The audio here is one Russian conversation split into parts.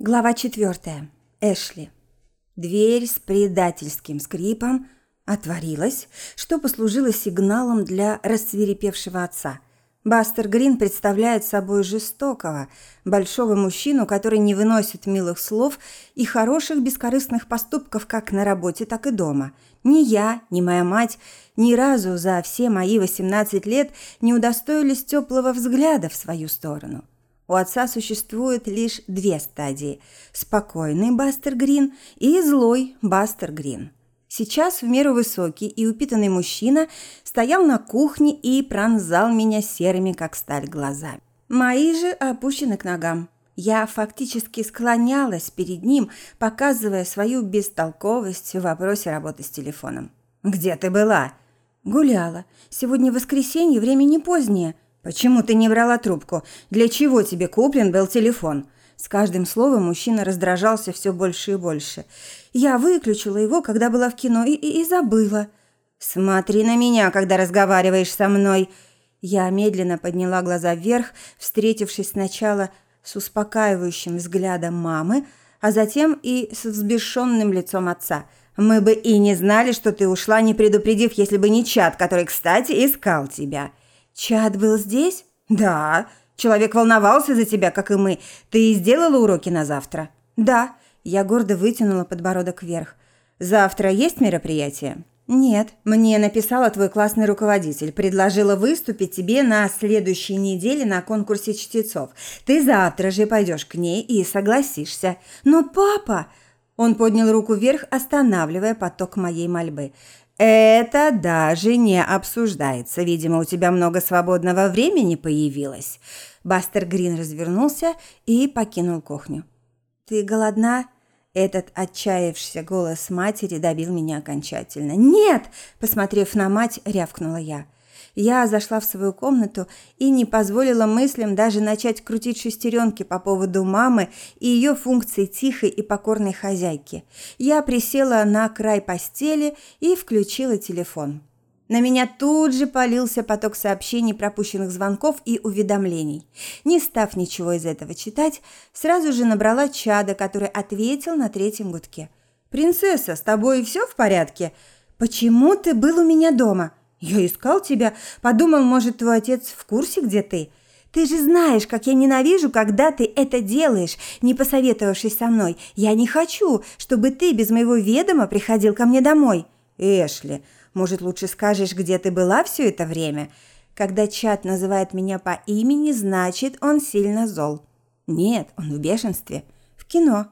Глава четвертая. Эшли. Дверь с предательским скрипом отворилась, что послужило сигналом для рассверепевшего отца. Бастер Грин представляет собой жестокого, большого мужчину, который не выносит милых слов и хороших бескорыстных поступков как на работе, так и дома. Ни я, ни моя мать ни разу за все мои 18 лет не удостоились теплого взгляда в свою сторону. У отца существует лишь две стадии – спокойный Бастер Грин и злой Бастер Грин. Сейчас в меру высокий и упитанный мужчина стоял на кухне и пронзал меня серыми, как сталь, глазами. Мои же опущены к ногам. Я фактически склонялась перед ним, показывая свою бестолковость в вопросе работы с телефоном. «Где ты была?» «Гуляла. Сегодня воскресенье, время не позднее». «Почему ты не брала трубку? Для чего тебе куплен был телефон?» С каждым словом мужчина раздражался все больше и больше. Я выключила его, когда была в кино, и, и, и забыла. «Смотри на меня, когда разговариваешь со мной!» Я медленно подняла глаза вверх, встретившись сначала с успокаивающим взглядом мамы, а затем и с взбешенным лицом отца. «Мы бы и не знали, что ты ушла, не предупредив, если бы не чат, который, кстати, искал тебя». «Чад был здесь?» «Да. Человек волновался за тебя, как и мы. Ты сделала уроки на завтра?» «Да». Я гордо вытянула подбородок вверх. «Завтра есть мероприятие?» «Нет. Мне написала твой классный руководитель. Предложила выступить тебе на следующей неделе на конкурсе чтецов. Ты завтра же пойдешь к ней и согласишься». «Но папа...» Он поднял руку вверх, останавливая поток моей мольбы. Это даже не обсуждается. Видимо, у тебя много свободного времени появилось. Бастер Грин развернулся и покинул кухню. Ты голодна? Этот отчаявшийся голос матери добил меня окончательно. «Нет!» – посмотрев на мать, рявкнула я. Я зашла в свою комнату и не позволила мыслям даже начать крутить шестеренки по поводу мамы и ее функций тихой и покорной хозяйки. Я присела на край постели и включила телефон. На меня тут же полился поток сообщений, пропущенных звонков и уведомлений. Не став ничего из этого читать, сразу же набрала чада, который ответил на третьем гудке. «Принцесса, с тобой все в порядке? Почему ты был у меня дома?» «Я искал тебя. Подумал, может, твой отец в курсе, где ты. Ты же знаешь, как я ненавижу, когда ты это делаешь, не посоветовавшись со мной. Я не хочу, чтобы ты без моего ведома приходил ко мне домой». «Эшли, может, лучше скажешь, где ты была все это время?» Когда чат называет меня по имени, значит, он сильно зол. Нет, он в бешенстве. В кино.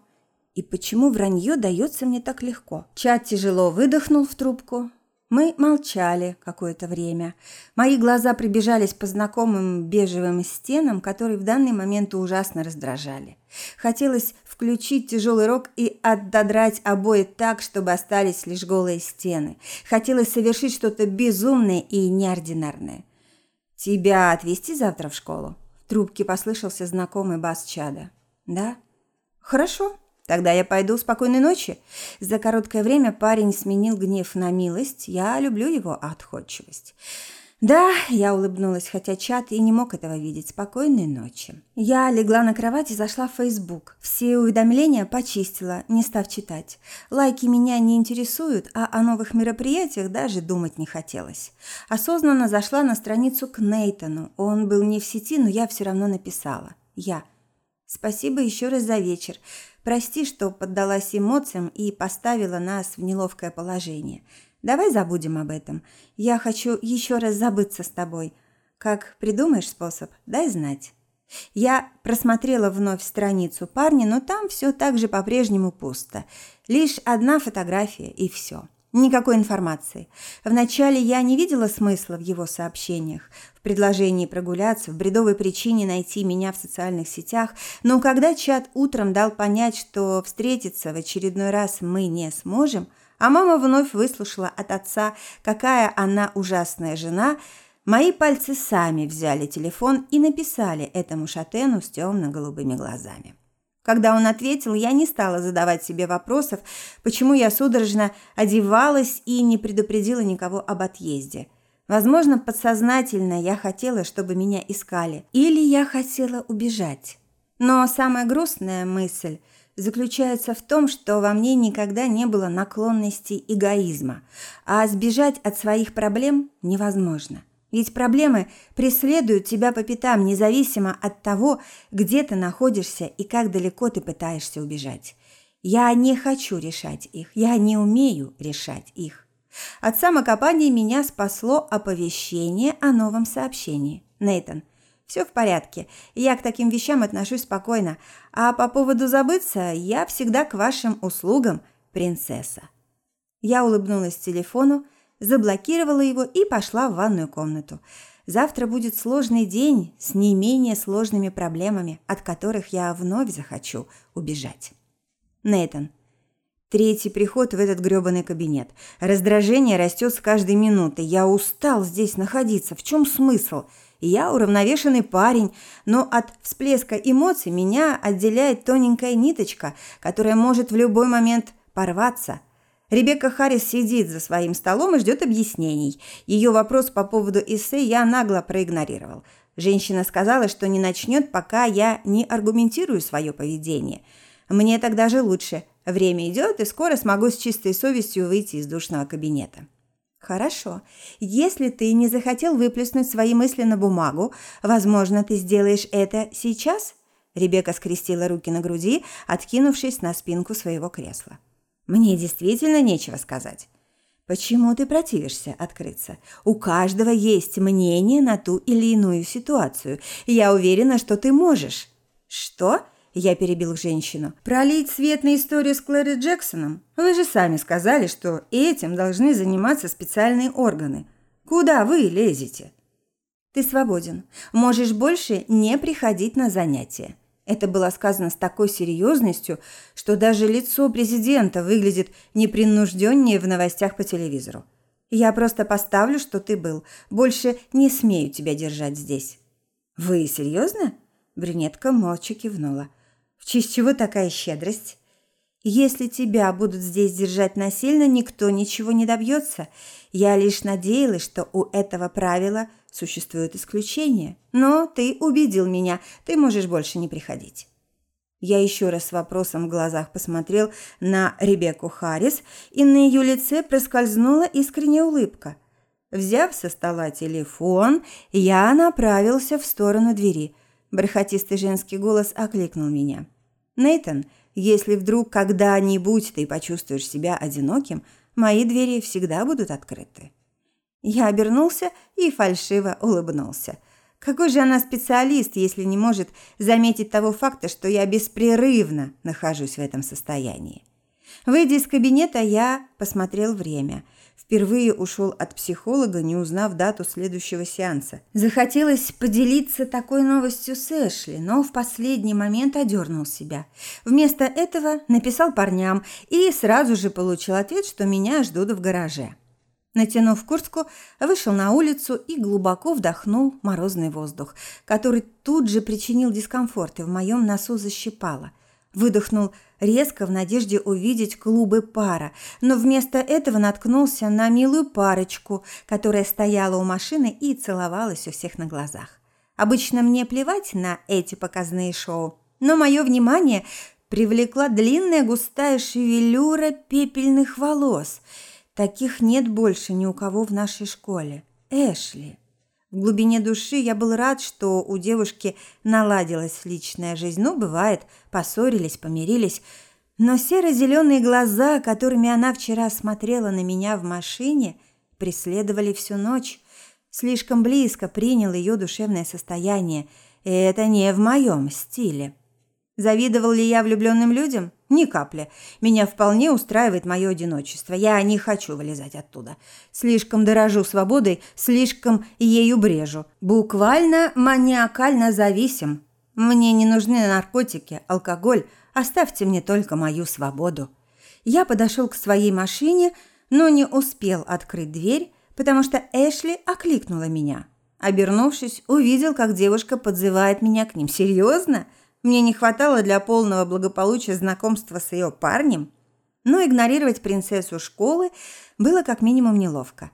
И почему вранье дается мне так легко? Чат тяжело выдохнул в трубку, мы молчали какое-то время. Мои глаза прибежались по знакомым бежевым стенам, которые в данный момент ужасно раздражали. Хотелось включить тяжелый рок и отодрать обои так, чтобы остались лишь голые стены. Хотелось совершить что-то безумное и неординарное. «Тебя отвезти завтра в школу?» В трубке послышался знакомый бас Чада. «Да?» «Хорошо», Тогда я пойду. Спокойной ночи. За короткое время парень сменил гнев на милость. Я люблю его отходчивость. Да, я улыбнулась, хотя чат и не мог этого видеть. Спокойной ночи. Я легла на кровать и зашла в Facebook. Все уведомления почистила, не став читать. Лайки меня не интересуют, а о новых мероприятиях даже думать не хотелось. Осознанно зашла на страницу к Нейтану. Он был не в сети, но я все равно написала. Я. Спасибо еще раз за вечер. Прости, что поддалась эмоциям и поставила нас в неловкое положение. Давай забудем об этом. Я хочу еще раз забыться с тобой. Как придумаешь способ, дай знать. Я просмотрела вновь страницу парня, но там все так же по-прежнему пусто. Лишь одна фотография и все. Никакой информации. Вначале я не видела смысла в его сообщениях, в предложении прогуляться, в бредовой причине найти меня в социальных сетях, но когда чат утром дал понять, что встретиться в очередной раз мы не сможем, а мама вновь выслушала от отца, какая она ужасная жена, мои пальцы сами взяли телефон и написали этому шатену с темно-голубыми глазами. Когда он ответил, я не стала задавать себе вопросов, почему я судорожно одевалась и не предупредила никого об отъезде. Возможно, подсознательно я хотела, чтобы меня искали, или я хотела убежать. Но самая грустная мысль заключается в том, что во мне никогда не было наклонности эгоизма, а сбежать от своих проблем невозможно. Ведь проблемы преследуют тебя по пятам, независимо от того, где ты находишься и как далеко ты пытаешься убежать. Я не хочу решать их, я не умею решать их. От самокопания меня спасло оповещение о новом сообщении. Нейтан, все в порядке. Я к таким вещам отношусь спокойно. А по поводу забыться, я всегда к вашим услугам, принцесса. Я улыбнулась телефону, заблокировала его и пошла в ванную комнату. Завтра будет сложный день с не менее сложными проблемами, от которых я вновь захочу убежать. Нейтан. Третий приход в этот грёбаный кабинет. Раздражение растет с каждой минутой. Я устал здесь находиться. В чем смысл? Я уравновешенный парень, но от всплеска эмоций меня отделяет тоненькая ниточка, которая может в любой момент порваться. Ребекка Харрис сидит за своим столом и ждет объяснений. Ее вопрос по поводу эссе я нагло проигнорировал. Женщина сказала, что не начнет, пока я не аргументирую свое поведение. Мне тогда же лучше. Время идет, и скоро смогу с чистой совестью выйти из душного кабинета. Хорошо. Если ты не захотел выплеснуть свои мысли на бумагу, возможно, ты сделаешь это сейчас? Ребекка скрестила руки на груди, откинувшись на спинку своего кресла. Мне действительно нечего сказать. Почему ты противишься открыться? У каждого есть мнение на ту или иную ситуацию. Я уверена, что ты можешь. Что? Я перебил женщину. «Пролить свет на историю с Клэри Джексоном? Вы же сами сказали, что этим должны заниматься специальные органы. Куда вы лезете?» «Ты свободен. Можешь больше не приходить на занятия». Это было сказано с такой серьезностью, что даже лицо президента выглядит непринужденнее в новостях по телевизору. «Я просто поставлю, что ты был. Больше не смею тебя держать здесь». «Вы серьезно?» Брюнетка молча кивнула. В честь чего такая щедрость? Если тебя будут здесь держать насильно, никто ничего не добьется. Я лишь надеялась, что у этого правила существует исключение. Но ты убедил меня, ты можешь больше не приходить. Я еще раз с вопросом в глазах посмотрел на Ребекку Харрис, и на ее лице проскользнула искренняя улыбка. Взяв со стола телефон, я направился в сторону двери. Бархатистый женский голос окликнул меня. Нейтан, если вдруг когда-нибудь ты почувствуешь себя одиноким, мои двери всегда будут открыты. Я обернулся и фальшиво улыбнулся. Какой же она специалист, если не может заметить того факта, что я беспрерывно нахожусь в этом состоянии? Выйдя из кабинета, я посмотрел время – Впервые ушел от психолога, не узнав дату следующего сеанса. Захотелось поделиться такой новостью с Эшли, но в последний момент одернул себя. Вместо этого написал парням и сразу же получил ответ, что меня ждут в гараже. Натянув куртку, вышел на улицу и глубоко вдохнул морозный воздух, который тут же причинил дискомфорт и в моем носу защипало. Выдохнул резко в надежде увидеть клубы пара, но вместо этого наткнулся на милую парочку, которая стояла у машины и целовалась у всех на глазах. Обычно мне плевать на эти показные шоу, но мое внимание привлекла длинная густая шевелюра пепельных волос. Таких нет больше ни у кого в нашей школе. Эшли. В глубине души я был рад, что у девушки наладилась личная жизнь. Ну, бывает, поссорились, помирились. Но серо-зеленые глаза, которыми она вчера смотрела на меня в машине, преследовали всю ночь. Слишком близко принял ее душевное состояние. И это не в моем стиле. Завидовал ли я влюбленным людям? Ни капли. Меня вполне устраивает мое одиночество. Я не хочу вылезать оттуда. Слишком дорожу свободой, слишком ею брежу. Буквально маниакально зависим. Мне не нужны наркотики, алкоголь. Оставьте мне только мою свободу. Я подошел к своей машине, но не успел открыть дверь, потому что Эшли окликнула меня. Обернувшись, увидел, как девушка подзывает меня к ним. Серьезно? Мне не хватало для полного благополучия знакомства с ее парнем, но игнорировать принцессу школы было как минимум неловко.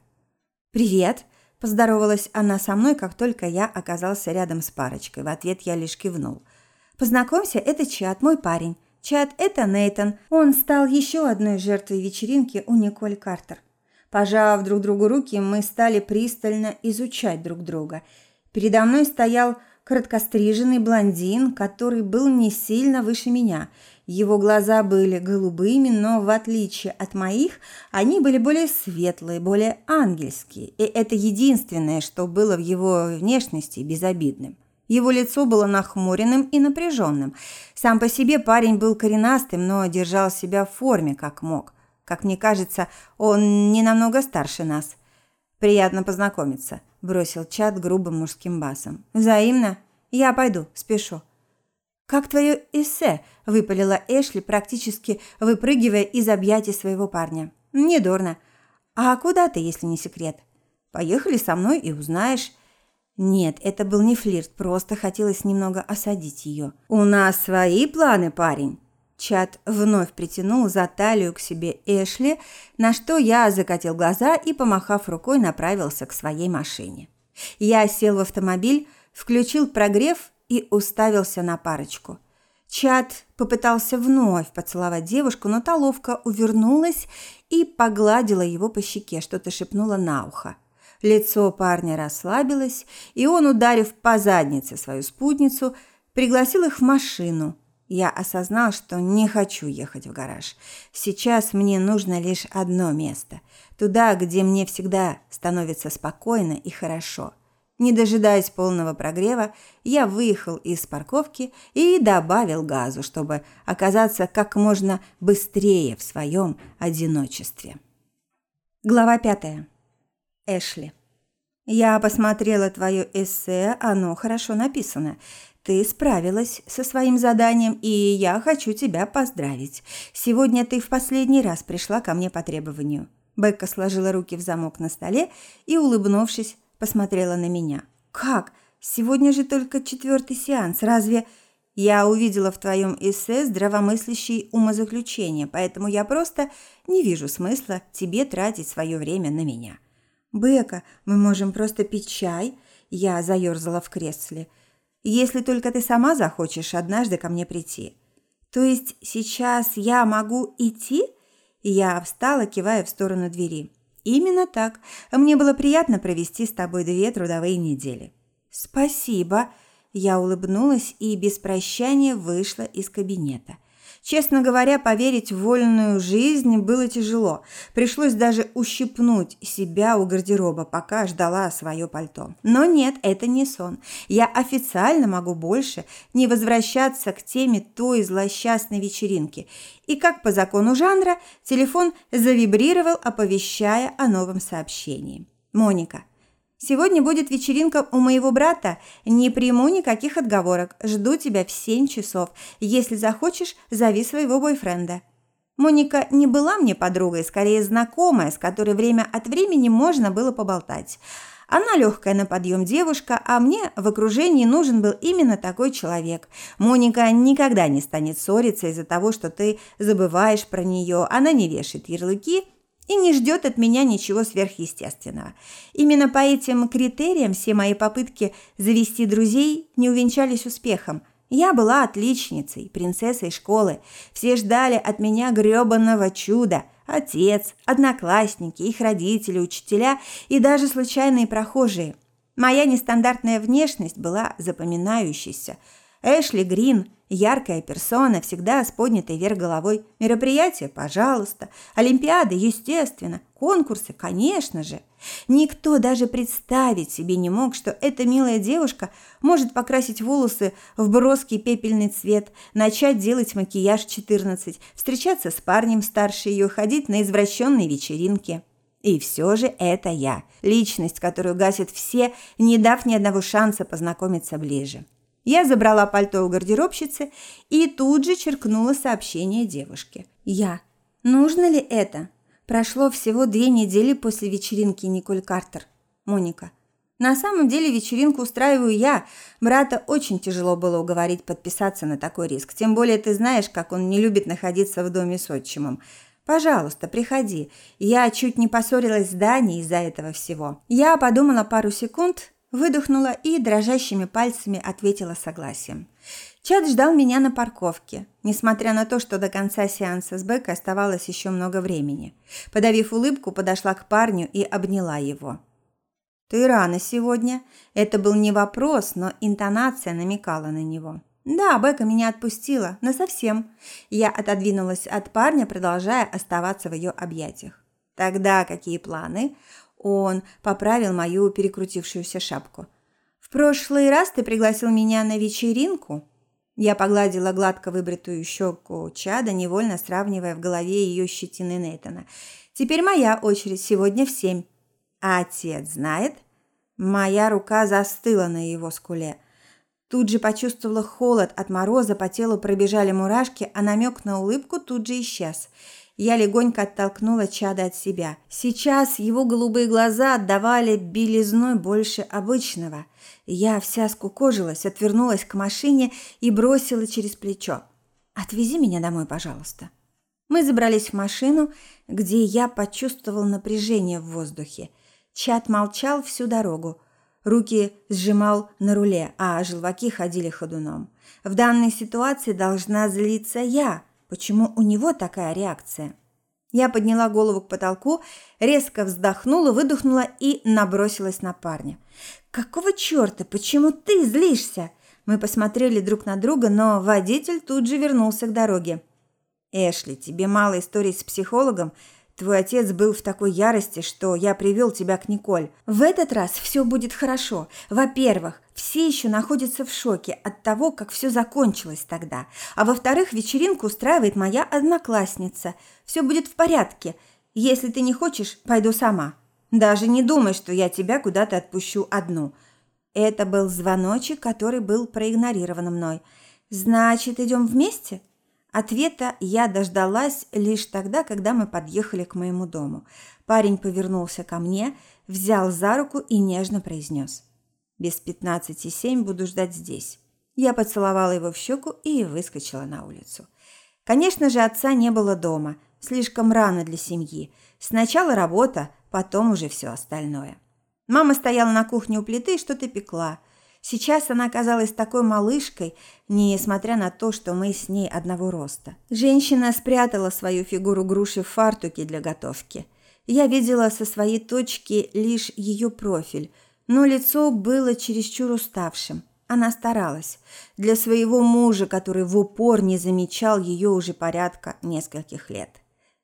«Привет!» – поздоровалась она со мной, как только я оказался рядом с парочкой. В ответ я лишь кивнул. Познакомься, это Чат, мой парень. Чат – это Нейтон. Он стал еще одной жертвой вечеринки у Николь Картер. Пожав друг другу руки, мы стали пристально изучать друг друга. Передо мной стоял короткостриженный блондин, который был не сильно выше меня. Его глаза были голубыми, но в отличие от моих, они были более светлые, более ангельские. И это единственное, что было в его внешности безобидным. Его лицо было нахмуренным и напряженным. Сам по себе парень был коренастым, но держал себя в форме, как мог. Как мне кажется, он не намного старше нас. Приятно познакомиться, бросил Чат грубым мужским басом. Взаимно. Я пойду, спешу. Как твое эссе? выпалила Эшли, практически выпрыгивая из объятий своего парня. Недурно. А куда ты, если не секрет? Поехали со мной и узнаешь. Нет, это был не флирт, просто хотелось немного осадить ее. У нас свои планы, парень. Чат вновь притянул за талию к себе Эшли, на что я закатил глаза и, помахав рукой, направился к своей машине. Я сел в автомобиль, включил прогрев и уставился на парочку. Чат попытался вновь поцеловать девушку, но та ловко увернулась и погладила его по щеке, что-то шепнула на ухо. Лицо парня расслабилось, и он, ударив по заднице свою спутницу, пригласил их в машину. Я осознал, что не хочу ехать в гараж. Сейчас мне нужно лишь одно место. Туда, где мне всегда становится спокойно и хорошо. Не дожидаясь полного прогрева, я выехал из парковки и добавил газу, чтобы оказаться как можно быстрее в своем одиночестве. Глава пятая. Эшли. Я посмотрела твое эссе, оно хорошо написано. Ты справилась со своим заданием, и я хочу тебя поздравить. Сегодня ты в последний раз пришла ко мне по требованию. Бекка сложила руки в замок на столе и, улыбнувшись, посмотрела на меня. Как? Сегодня же только четвертый сеанс. Разве я увидела в твоем эссе здравомыслящие умозаключения, поэтому я просто не вижу смысла тебе тратить свое время на меня. «Бека, мы можем просто пить чай?» Я заёрзала в кресле. «Если только ты сама захочешь однажды ко мне прийти». «То есть сейчас я могу идти?» Я встала, кивая в сторону двери. «Именно так. Мне было приятно провести с тобой две трудовые недели». «Спасибо». Я улыбнулась и без прощания вышла из кабинета. Честно говоря, поверить в вольную жизнь было тяжело. Пришлось даже ущипнуть себя у гардероба, пока ждала свое пальто. Но нет, это не сон. Я официально могу больше не возвращаться к теме той злосчастной вечеринки. И как по закону жанра, телефон завибрировал, оповещая о новом сообщении. Моника. Сегодня будет вечеринка у моего брата. Не приму никаких отговорок. Жду тебя в семь часов. Если захочешь, зови своего бойфренда. Моника не была мне подругой, скорее знакомая, с которой время от времени можно было поболтать. Она легкая на подъем девушка, а мне в окружении нужен был именно такой человек. Моника никогда не станет ссориться из-за того, что ты забываешь про нее. Она не вешает ярлыки – и не ждет от меня ничего сверхъестественного. Именно по этим критериям все мои попытки завести друзей не увенчались успехом. Я была отличницей, принцессой школы. Все ждали от меня грёбаного чуда. Отец, одноклассники, их родители, учителя и даже случайные прохожие. Моя нестандартная внешность была запоминающейся. Эшли Грин – Яркая персона, всегда с поднятой вверх головой. Мероприятия, пожалуйста. Олимпиады, естественно. Конкурсы, конечно же. Никто даже представить себе не мог, что эта милая девушка может покрасить волосы в броский пепельный цвет, начать делать макияж 14, встречаться с парнем старше ее, ходить на извращенные вечеринки. И все же это я, личность, которую гасят все, не дав ни одного шанса познакомиться ближе. Я забрала пальто у гардеробщицы и тут же черкнула сообщение девушке. Я. Нужно ли это? Прошло всего две недели после вечеринки Николь Картер. Моника. На самом деле вечеринку устраиваю я. Брата очень тяжело было уговорить подписаться на такой риск. Тем более ты знаешь, как он не любит находиться в доме с отчимом. Пожалуйста, приходи. Я чуть не поссорилась с Даней из-за этого всего. Я подумала пару секунд Выдохнула и дрожащими пальцами ответила согласием. Чат ждал меня на парковке, несмотря на то, что до конца сеанса с Бекой оставалось еще много времени. Подавив улыбку, подошла к парню и обняла его. «Ты рано сегодня». Это был не вопрос, но интонация намекала на него. «Да, Бека меня отпустила, но совсем». Я отодвинулась от парня, продолжая оставаться в ее объятиях. «Тогда какие планы?» Он поправил мою перекрутившуюся шапку. «В прошлый раз ты пригласил меня на вечеринку?» Я погладила гладко выбритую щеку Чада, невольно сравнивая в голове ее щетины Нейтана. «Теперь моя очередь, сегодня в семь». «А отец знает?» Моя рука застыла на его скуле. Тут же почувствовала холод от мороза, по телу пробежали мурашки, а намек на улыбку тут же исчез. Я легонько оттолкнула Чада от себя. Сейчас его голубые глаза отдавали белизной больше обычного – я вся скукожилась, отвернулась к машине и бросила через плечо. «Отвези меня домой, пожалуйста». Мы забрались в машину, где я почувствовал напряжение в воздухе. Чат молчал всю дорогу. Руки сжимал на руле, а желваки ходили ходуном. В данной ситуации должна злиться я. Почему у него такая реакция? Я подняла голову к потолку, резко вздохнула, выдохнула и набросилась на парня. «Какого черта? Почему ты злишься?» Мы посмотрели друг на друга, но водитель тут же вернулся к дороге. «Эшли, тебе мало историй с психологом? Твой отец был в такой ярости, что я привел тебя к Николь. В этот раз все будет хорошо. Во-первых, все еще находятся в шоке от того, как все закончилось тогда. А во-вторых, вечеринку устраивает моя одноклассница. Все будет в порядке. Если ты не хочешь, пойду сама. Даже не думай, что я тебя куда-то отпущу одну. Это был звоночек, который был проигнорирован мной. Значит, идем вместе? Ответа я дождалась лишь тогда, когда мы подъехали к моему дому. Парень повернулся ко мне, взял за руку и нежно произнес. «Без пятнадцати семь буду ждать здесь». Я поцеловала его в щеку и выскочила на улицу. Конечно же, отца не было дома. Слишком рано для семьи. Сначала работа, потом уже все остальное. Мама стояла на кухне у плиты и что-то пекла. Сейчас она казалась такой малышкой, несмотря на то, что мы с ней одного роста. Женщина спрятала свою фигуру груши в фартуке для готовки. Я видела со своей точки лишь ее профиль, но лицо было чересчур уставшим. Она старалась. Для своего мужа, который в упор не замечал ее уже порядка нескольких лет.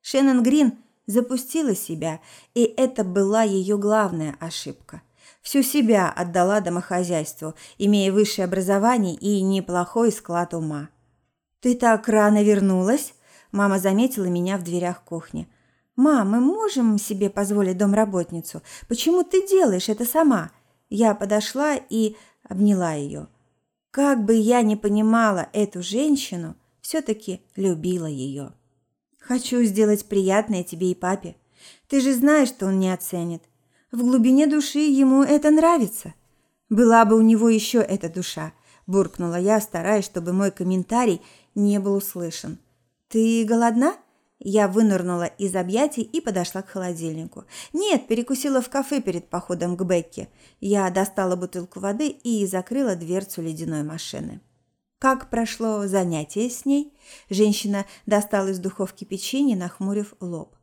Шеннон Грин запустила себя, и это была ее главная ошибка – Всю себя отдала домохозяйству, имея высшее образование и неплохой склад ума. «Ты так рано вернулась?» Мама заметила меня в дверях кухни. «Мам, мы можем себе позволить домработницу? Почему ты делаешь это сама?» Я подошла и обняла ее. Как бы я ни понимала эту женщину, все-таки любила ее. «Хочу сделать приятное тебе и папе. Ты же знаешь, что он не оценит. В глубине души ему это нравится. Была бы у него еще эта душа, буркнула я, стараясь, чтобы мой комментарий не был услышан. Ты голодна? Я вынырнула из объятий и подошла к холодильнику. Нет, перекусила в кафе перед походом к Бекке. Я достала бутылку воды и закрыла дверцу ледяной машины. Как прошло занятие с ней? Женщина достала из духовки печенье, нахмурив лоб.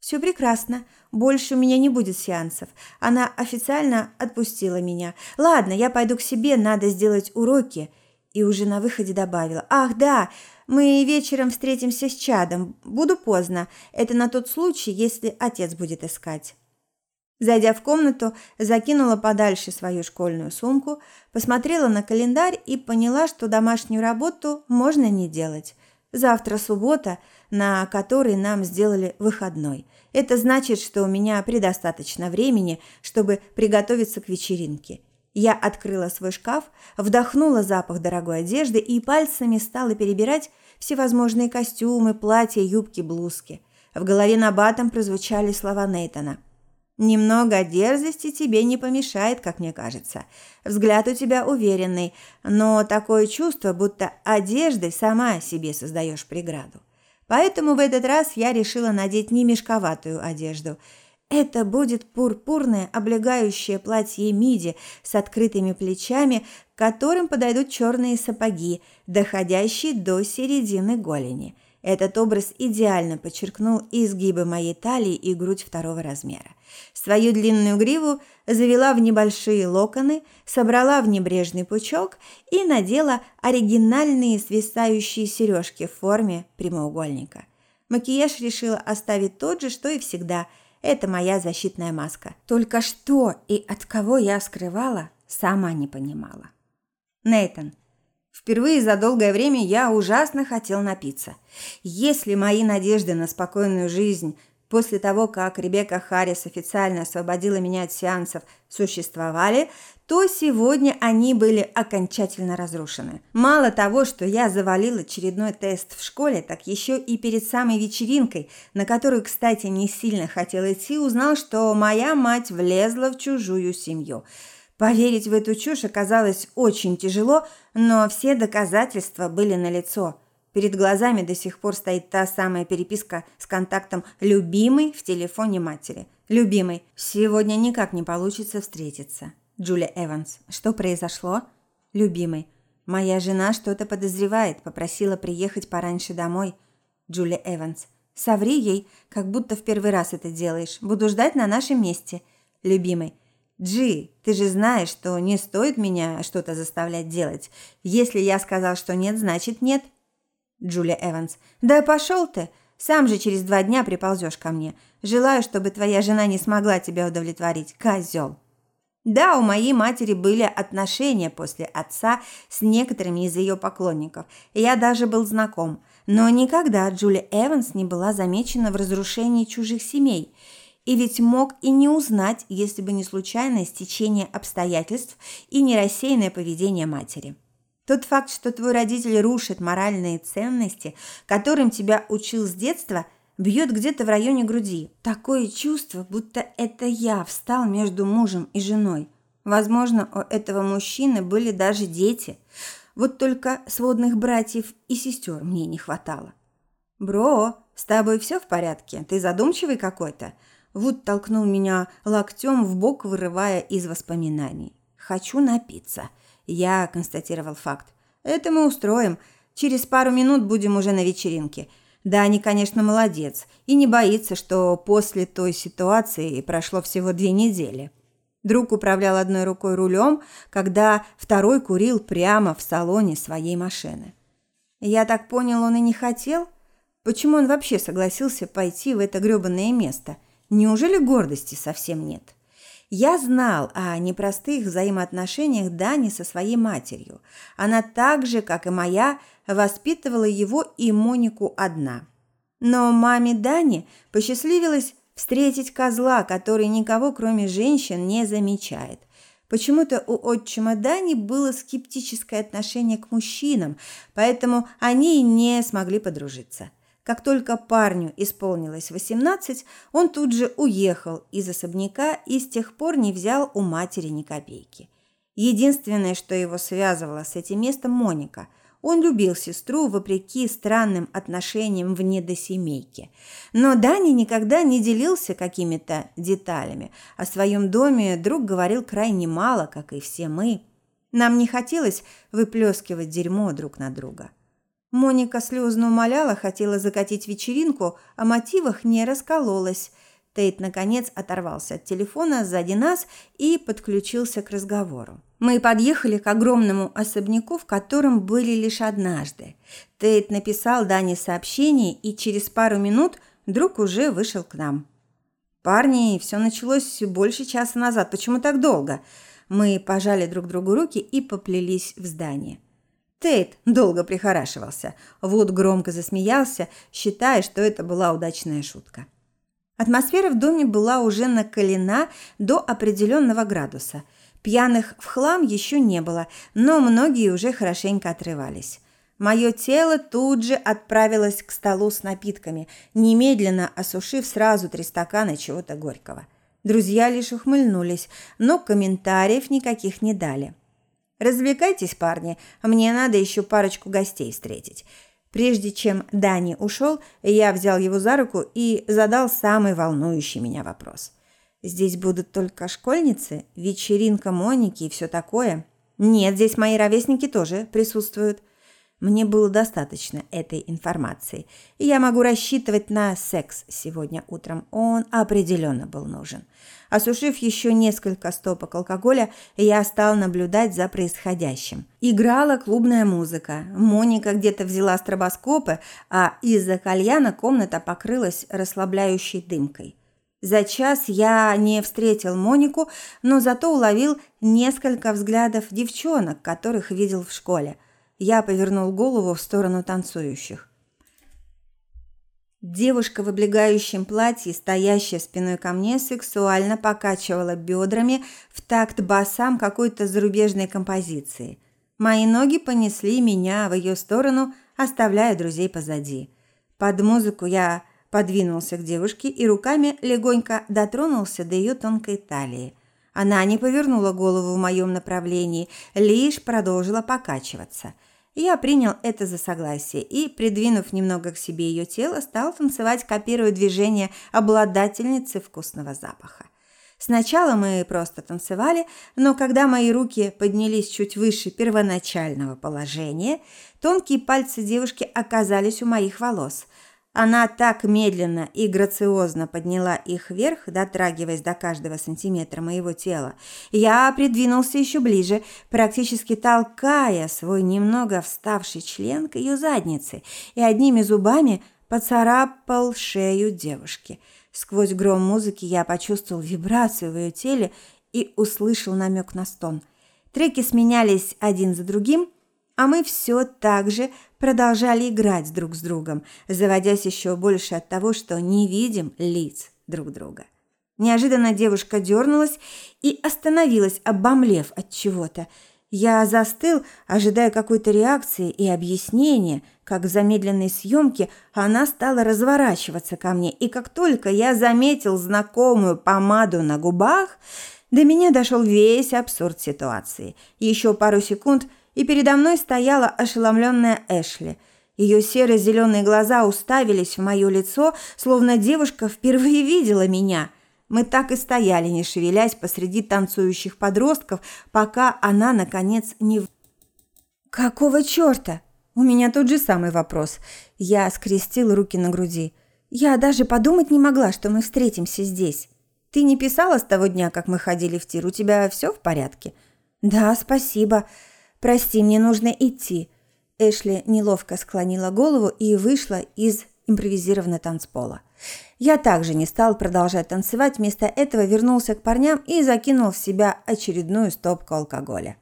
Все прекрасно. Больше у меня не будет сеансов. Она официально отпустила меня. Ладно, я пойду к себе, надо сделать уроки. И уже на выходе добавила: "Ах, да, мы вечером встретимся с Чадом. Буду поздно. Это на тот случай, если отец будет искать". Зайдя в комнату, закинула подальше свою школьную сумку, посмотрела на календарь и поняла, что домашнюю работу можно не делать. Завтра суббота, на которой нам сделали выходной. Это значит, что у меня предостаточно времени, чтобы приготовиться к вечеринке. Я открыла свой шкаф, вдохнула запах дорогой одежды и пальцами стала перебирать всевозможные костюмы, платья, юбки, блузки. В голове на батом прозвучали слова Нейтона. Немного дерзости тебе не помешает, как мне кажется. Взгляд у тебя уверенный, но такое чувство, будто одеждой сама себе создаешь преграду. Поэтому в этот раз я решила надеть не мешковатую одежду. Это будет пурпурное облегающее платье миди с открытыми плечами, к которым подойдут черные сапоги, доходящие до середины голени. Этот образ идеально подчеркнул изгибы моей талии и грудь второго размера. Свою длинную гриву завела в небольшие локоны, собрала в небрежный пучок и надела оригинальные свисающие сережки в форме прямоугольника. Макияж решила оставить тот же, что и всегда. Это моя защитная маска. Только что и от кого я скрывала, сама не понимала. Нейтан, Впервые за долгое время я ужасно хотел напиться. Если мои надежды на спокойную жизнь после того, как Ребекка Харрис официально освободила меня от сеансов, существовали, то сегодня они были окончательно разрушены. Мало того, что я завалил очередной тест в школе, так еще и перед самой вечеринкой, на которую, кстати, не сильно хотел идти, узнал, что моя мать влезла в чужую семью. Поверить в эту чушь оказалось очень тяжело, но все доказательства были налицо – Перед глазами до сих пор стоит та самая переписка с контактом «любимый» в телефоне матери. «Любимый, сегодня никак не получится встретиться». Джулия Эванс. Что произошло? «Любимый, моя жена что-то подозревает, попросила приехать пораньше домой». Джулия Эванс. Соври ей, как будто в первый раз это делаешь. Буду ждать на нашем месте. Любимый. Джи, ты же знаешь, что не стоит меня что-то заставлять делать. Если я сказал, что нет, значит нет. Джулия Эванс. «Да пошел ты! Сам же через два дня приползешь ко мне. Желаю, чтобы твоя жена не смогла тебя удовлетворить. Козел!» Да, у моей матери были отношения после отца с некоторыми из ее поклонников. Я даже был знаком. Но никогда Джулия Эванс не была замечена в разрушении чужих семей. И ведь мог и не узнать, если бы не случайное стечение обстоятельств и не рассеянное поведение матери. Тот факт, что твой родитель рушит моральные ценности, которым тебя учил с детства, бьет где-то в районе груди. Такое чувство, будто это я встал между мужем и женой. Возможно, у этого мужчины были даже дети. Вот только сводных братьев и сестер мне не хватало. «Бро, с тобой все в порядке? Ты задумчивый какой-то?» Вуд толкнул меня локтем в бок, вырывая из воспоминаний. «Хочу напиться», я констатировал факт. Это мы устроим. Через пару минут будем уже на вечеринке. Да, они, конечно, молодец и не боится, что после той ситуации прошло всего две недели. Друг управлял одной рукой рулем, когда второй курил прямо в салоне своей машины. Я так понял, он и не хотел. Почему он вообще согласился пойти в это грёбаное место? Неужели гордости совсем нет? Я знал о непростых взаимоотношениях Дани со своей матерью. Она так же, как и моя, воспитывала его и Монику одна. Но маме Дани посчастливилось встретить козла, который никого, кроме женщин, не замечает. Почему-то у отчима Дани было скептическое отношение к мужчинам, поэтому они не смогли подружиться. Как только парню исполнилось 18, он тут же уехал из особняка и с тех пор не взял у матери ни копейки. Единственное, что его связывало с этим местом Моника. Он любил сестру вопреки странным отношениям в недосемейке. Но Даня никогда не делился какими-то деталями. О своем доме друг говорил крайне мало, как и все мы. Нам не хотелось выплескивать дерьмо друг на друга. Моника слезно умоляла, хотела закатить вечеринку, о мотивах не раскололась. Тейт, наконец, оторвался от телефона сзади нас и подключился к разговору. Мы подъехали к огромному особняку, в котором были лишь однажды. Тейт написал Дане сообщение, и через пару минут друг уже вышел к нам. «Парни, все началось больше часа назад. Почему так долго?» Мы пожали друг другу руки и поплелись в здание. Тейт долго прихорашивался. Вуд громко засмеялся, считая, что это была удачная шутка. Атмосфера в доме была уже накалена до определенного градуса. Пьяных в хлам еще не было, но многие уже хорошенько отрывались. Мое тело тут же отправилось к столу с напитками, немедленно осушив сразу три стакана чего-то горького. Друзья лишь ухмыльнулись, но комментариев никаких не дали. Развлекайтесь, парни, мне надо еще парочку гостей встретить. Прежде чем Дани ушел, я взял его за руку и задал самый волнующий меня вопрос. Здесь будут только школьницы, вечеринка Моники и все такое. Нет, здесь мои ровесники тоже присутствуют. Мне было достаточно этой информации, и я могу рассчитывать на секс сегодня утром. Он определенно был нужен. Осушив еще несколько стопок алкоголя, я стал наблюдать за происходящим. Играла клубная музыка. Моника где-то взяла стробоскопы, а из-за кальяна комната покрылась расслабляющей дымкой. За час я не встретил Монику, но зато уловил несколько взглядов девчонок, которых видел в школе – я повернул голову в сторону танцующих. Девушка в облегающем платье, стоящая спиной ко мне, сексуально покачивала бедрами в такт басам какой-то зарубежной композиции. Мои ноги понесли меня в ее сторону, оставляя друзей позади. Под музыку я подвинулся к девушке и руками легонько дотронулся до ее тонкой талии. Она не повернула голову в моем направлении, лишь продолжила покачиваться – я принял это за согласие и, придвинув немного к себе ее тело, стал танцевать, копируя движения обладательницы вкусного запаха. Сначала мы просто танцевали, но когда мои руки поднялись чуть выше первоначального положения, тонкие пальцы девушки оказались у моих волос – она так медленно и грациозно подняла их вверх, дотрагиваясь до каждого сантиметра моего тела. Я придвинулся еще ближе, практически толкая свой немного вставший член к ее заднице и одними зубами поцарапал шею девушки. Сквозь гром музыки я почувствовал вибрацию в ее теле и услышал намек на стон. Треки сменялись один за другим – а мы все так же продолжали играть друг с другом, заводясь еще больше от того, что не видим лиц друг друга. Неожиданно девушка дернулась и остановилась, обомлев от чего-то. Я застыл, ожидая какой-то реакции и объяснения, как в замедленной съемке она стала разворачиваться ко мне, и как только я заметил знакомую помаду на губах, до меня дошел весь абсурд ситуации. Еще пару секунд – и передо мной стояла ошеломленная Эшли. Ее серо-зеленые глаза уставились в мое лицо, словно девушка впервые видела меня. Мы так и стояли, не шевелясь посреди танцующих подростков, пока она, наконец, не... «Какого черта?» У меня тот же самый вопрос. Я скрестил руки на груди. Я даже подумать не могла, что мы встретимся здесь. Ты не писала с того дня, как мы ходили в тир? У тебя все в порядке? Да, спасибо. «Прости, мне нужно идти». Эшли неловко склонила голову и вышла из импровизированного танцпола. Я также не стал продолжать танцевать, вместо этого вернулся к парням и закинул в себя очередную стопку алкоголя.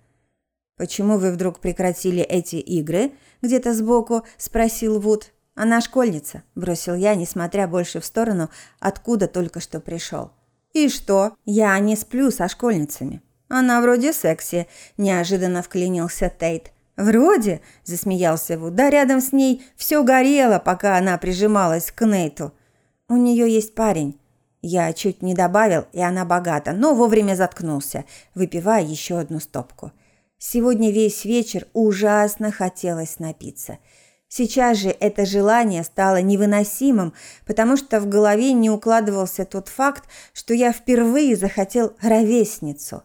«Почему вы вдруг прекратили эти игры?» – где-то сбоку спросил Вуд. «Она школьница», – бросил я, несмотря больше в сторону, откуда только что пришел. «И что? Я не сплю со школьницами». «Она вроде секси», – неожиданно вклинился Тейт. «Вроде?» – засмеялся Вуд. «Да рядом с ней все горело, пока она прижималась к Нейту. У нее есть парень». Я чуть не добавил, и она богата, но вовремя заткнулся, выпивая еще одну стопку. Сегодня весь вечер ужасно хотелось напиться. Сейчас же это желание стало невыносимым, потому что в голове не укладывался тот факт, что я впервые захотел ровесницу.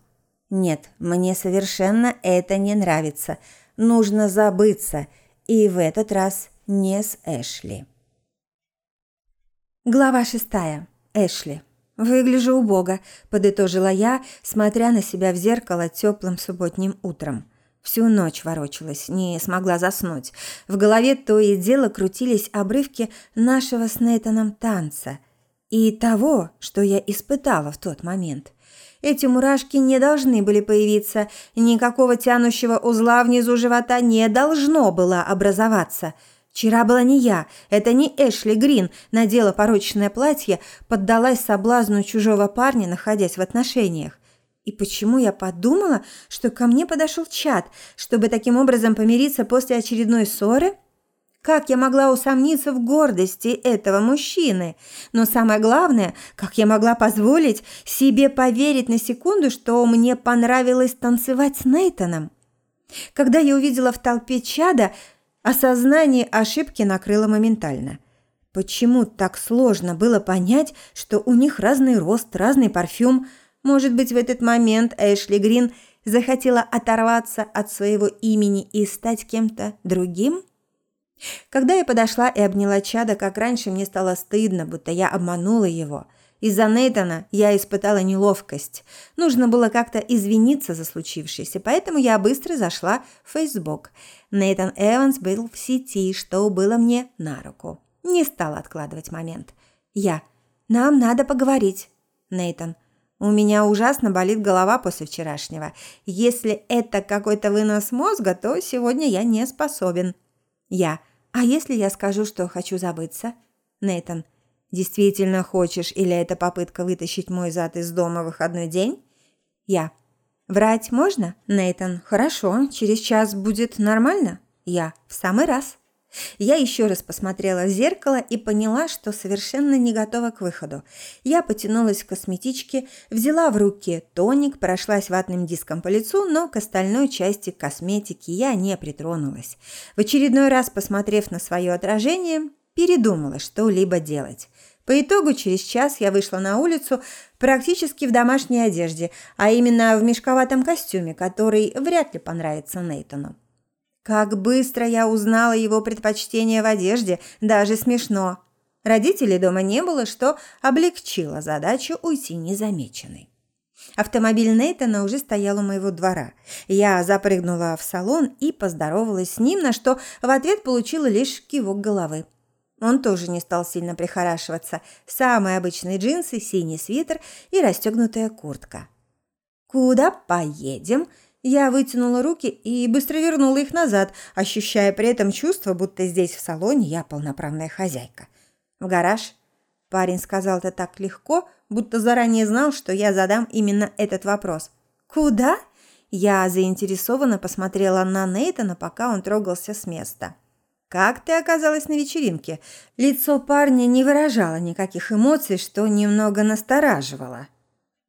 Нет, мне совершенно это не нравится. Нужно забыться. И в этот раз не с Эшли. Глава шестая. Эшли. «Выгляжу убого», – подытожила я, смотря на себя в зеркало теплым субботним утром. Всю ночь ворочалась, не смогла заснуть. В голове то и дело крутились обрывки нашего с Нейтаном танца и того, что я испытала в тот момент – эти мурашки не должны были появиться, никакого тянущего узла внизу живота не должно было образоваться. Вчера была не я, это не Эшли Грин надела порочное платье, поддалась соблазну чужого парня, находясь в отношениях. И почему я подумала, что ко мне подошел чат, чтобы таким образом помириться после очередной ссоры? Как я могла усомниться в гордости этого мужчины? Но самое главное, как я могла позволить себе поверить на секунду, что мне понравилось танцевать с Нейтаном? Когда я увидела в толпе чада, осознание ошибки накрыло моментально. Почему так сложно было понять, что у них разный рост, разный парфюм? Может быть, в этот момент Эшли Грин захотела оторваться от своего имени и стать кем-то другим? Когда я подошла и обняла Чада, как раньше, мне стало стыдно, будто я обманула его. Из-за Нейтана я испытала неловкость. Нужно было как-то извиниться за случившееся, поэтому я быстро зашла в Facebook. Нейтан Эванс был в сети, что было мне на руку. Не стала откладывать момент. Я. «Нам надо поговорить». Нейтан. «У меня ужасно болит голова после вчерашнего. Если это какой-то вынос мозга, то сегодня я не способен». Я. «А если я скажу, что хочу забыться?» Нейтан. Действительно хочешь или это попытка вытащить мой зад из дома в выходной день? Я. Врать можно? Нейтан. Хорошо, через час будет нормально? Я. В самый раз. Я еще раз посмотрела в зеркало и поняла, что совершенно не готова к выходу. Я потянулась к косметичке, взяла в руки тоник, прошлась ватным диском по лицу, но к остальной части косметики я не притронулась. В очередной раз, посмотрев на свое отражение, передумала что-либо делать. По итогу через час я вышла на улицу практически в домашней одежде, а именно в мешковатом костюме, который вряд ли понравится Нейтону. Как быстро я узнала его предпочтение в одежде, даже смешно. Родителей дома не было, что облегчило задачу уйти незамеченной. Автомобиль Нейтана уже стоял у моего двора. Я запрыгнула в салон и поздоровалась с ним, на что в ответ получила лишь кивок головы. Он тоже не стал сильно прихорашиваться. Самые обычные джинсы, синий свитер и расстегнутая куртка. «Куда поедем?» Я вытянула руки и быстро вернула их назад, ощущая при этом чувство, будто здесь в салоне я полноправная хозяйка. «В гараж?» Парень сказал это так легко, будто заранее знал, что я задам именно этот вопрос. «Куда?» Я заинтересованно посмотрела на Нейтана, пока он трогался с места. «Как ты оказалась на вечеринке?» Лицо парня не выражало никаких эмоций, что немного настораживало.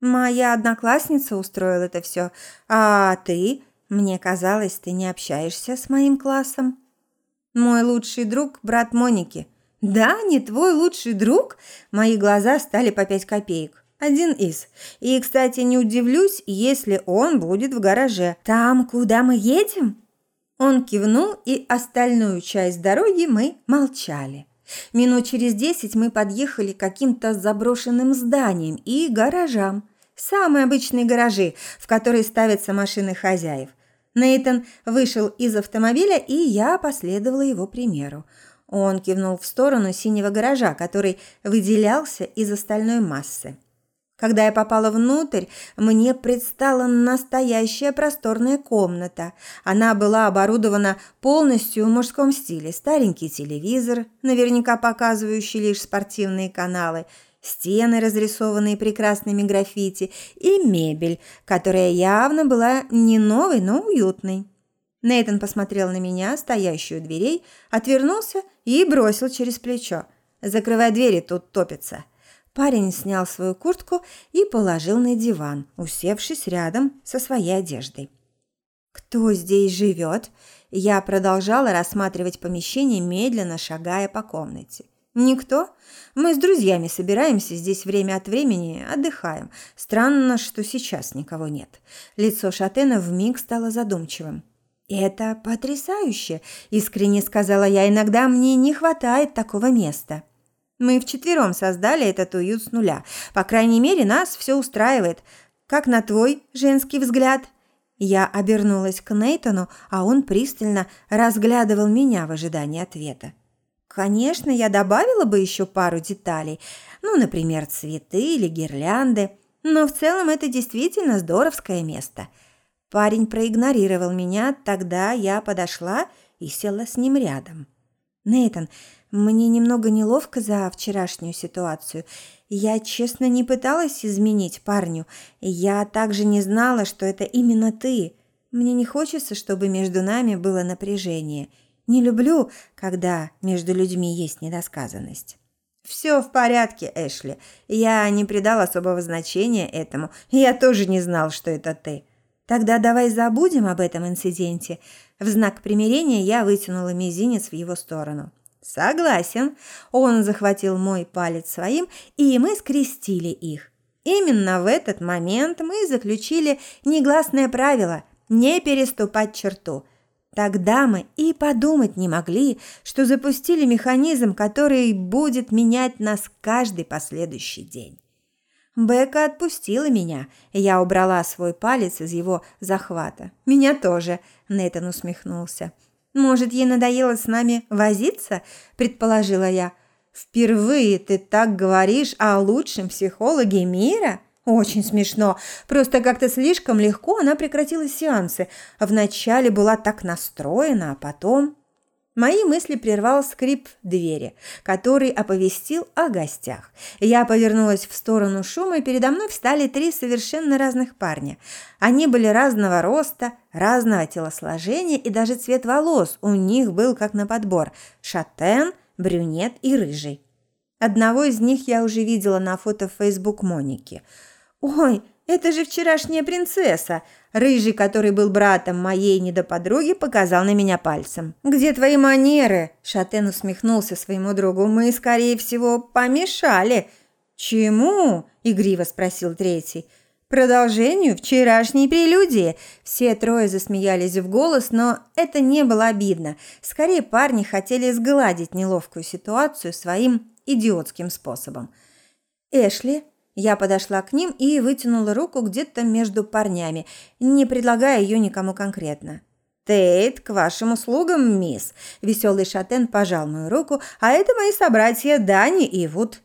«Моя одноклассница устроила это все. А ты? Мне казалось, ты не общаешься с моим классом». «Мой лучший друг – брат Моники». «Да, не твой лучший друг?» Мои глаза стали по пять копеек. Один из. И, кстати, не удивлюсь, если он будет в гараже. «Там, куда мы едем?» Он кивнул, и остальную часть дороги мы молчали. Минут через десять мы подъехали к каким-то заброшенным зданиям и гаражам. Самые обычные гаражи, в которые ставятся машины хозяев. Нейтон вышел из автомобиля, и я последовала его примеру. Он кивнул в сторону синего гаража, который выделялся из остальной массы. Когда я попала внутрь, мне предстала настоящая просторная комната. Она была оборудована полностью в мужском стиле. Старенький телевизор, наверняка показывающий лишь спортивные каналы, стены, разрисованные прекрасными граффити, и мебель, которая явно была не новой, но уютной. Нейтан посмотрел на меня, стоящую у дверей, отвернулся и бросил через плечо. «Закрывай двери, тут топится». Парень снял свою куртку и положил на диван, усевшись рядом со своей одеждой. «Кто здесь живет?» Я продолжала рассматривать помещение, медленно шагая по комнате. «Никто. Мы с друзьями собираемся здесь время от времени, отдыхаем. Странно, что сейчас никого нет». Лицо Шатена вмиг стало задумчивым. «Это потрясающе!» – искренне сказала я. «Иногда мне не хватает такого места». Мы вчетвером создали этот уют с нуля. По крайней мере, нас все устраивает. Как на твой женский взгляд?» Я обернулась к Нейтону, а он пристально разглядывал меня в ожидании ответа. Конечно, я добавила бы еще пару деталей, ну, например, цветы или гирлянды, но в целом это действительно здоровское место. Парень проигнорировал меня, тогда я подошла и села с ним рядом. Нейтон, мне немного неловко за вчерашнюю ситуацию. Я, честно, не пыталась изменить парню. Я также не знала, что это именно ты. Мне не хочется, чтобы между нами было напряжение. Не люблю, когда между людьми есть недосказанность. «Все в порядке, Эшли. Я не придал особого значения этому. Я тоже не знал, что это ты. Тогда давай забудем об этом инциденте». В знак примирения я вытянула мизинец в его сторону. Согласен. Он захватил мой палец своим, и мы скрестили их. Именно в этот момент мы заключили негласное правило не переступать черту. Тогда мы и подумать не могли, что запустили механизм, который будет менять нас каждый последующий день. Бека отпустила меня, я убрала свой палец из его захвата. Меня тоже, Нейтан усмехнулся. Может, ей надоело с нами возиться, предположила я. Впервые ты так говоришь о лучшем психологе мира? Очень смешно. Просто как-то слишком легко она прекратила сеансы. Вначале была так настроена, а потом... Мои мысли прервал скрип двери, который оповестил о гостях. Я повернулась в сторону шума, и передо мной встали три совершенно разных парня. Они были разного роста, разного телосложения, и даже цвет волос у них был как на подбор – шатен, брюнет и рыжий. Одного из них я уже видела на фото в Facebook Моники. «Ой, это же вчерашняя принцесса!» Рыжий, который был братом моей недоподруги, показал на меня пальцем. «Где твои манеры?» Шатен усмехнулся своему другу. «Мы, скорее всего, помешали». «Чему?» – игриво спросил третий. «Продолжению вчерашней прелюдии». Все трое засмеялись в голос, но это не было обидно. Скорее, парни хотели сгладить неловкую ситуацию своим идиотским способом. «Эшли, я подошла к ним и вытянула руку где-то между парнями, не предлагая ее никому конкретно. «Тейт, к вашим услугам, мисс!» Веселый шатен пожал мою руку, а это мои собратья Дани и Вуд.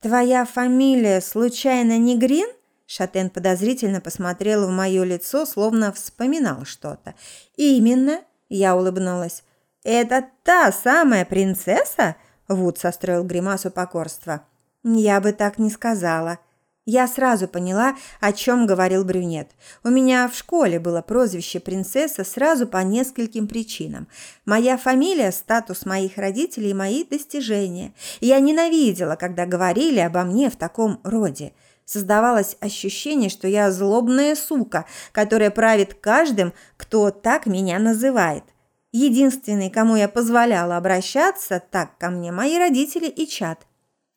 «Твоя фамилия случайно не Грин?» Шатен подозрительно посмотрел в мое лицо, словно вспоминал что-то. «Именно!» – я улыбнулась. «Это та самая принцесса?» – Вуд состроил гримасу покорства. «Я бы так не сказала». Я сразу поняла, о чем говорил брюнет. У меня в школе было прозвище принцесса сразу по нескольким причинам. Моя фамилия, статус моих родителей и мои достижения. Я ненавидела, когда говорили обо мне в таком роде. Создавалось ощущение, что я злобная сука, которая правит каждым, кто так меня называет. Единственный, кому я позволяла обращаться так ко мне, мои родители и чат –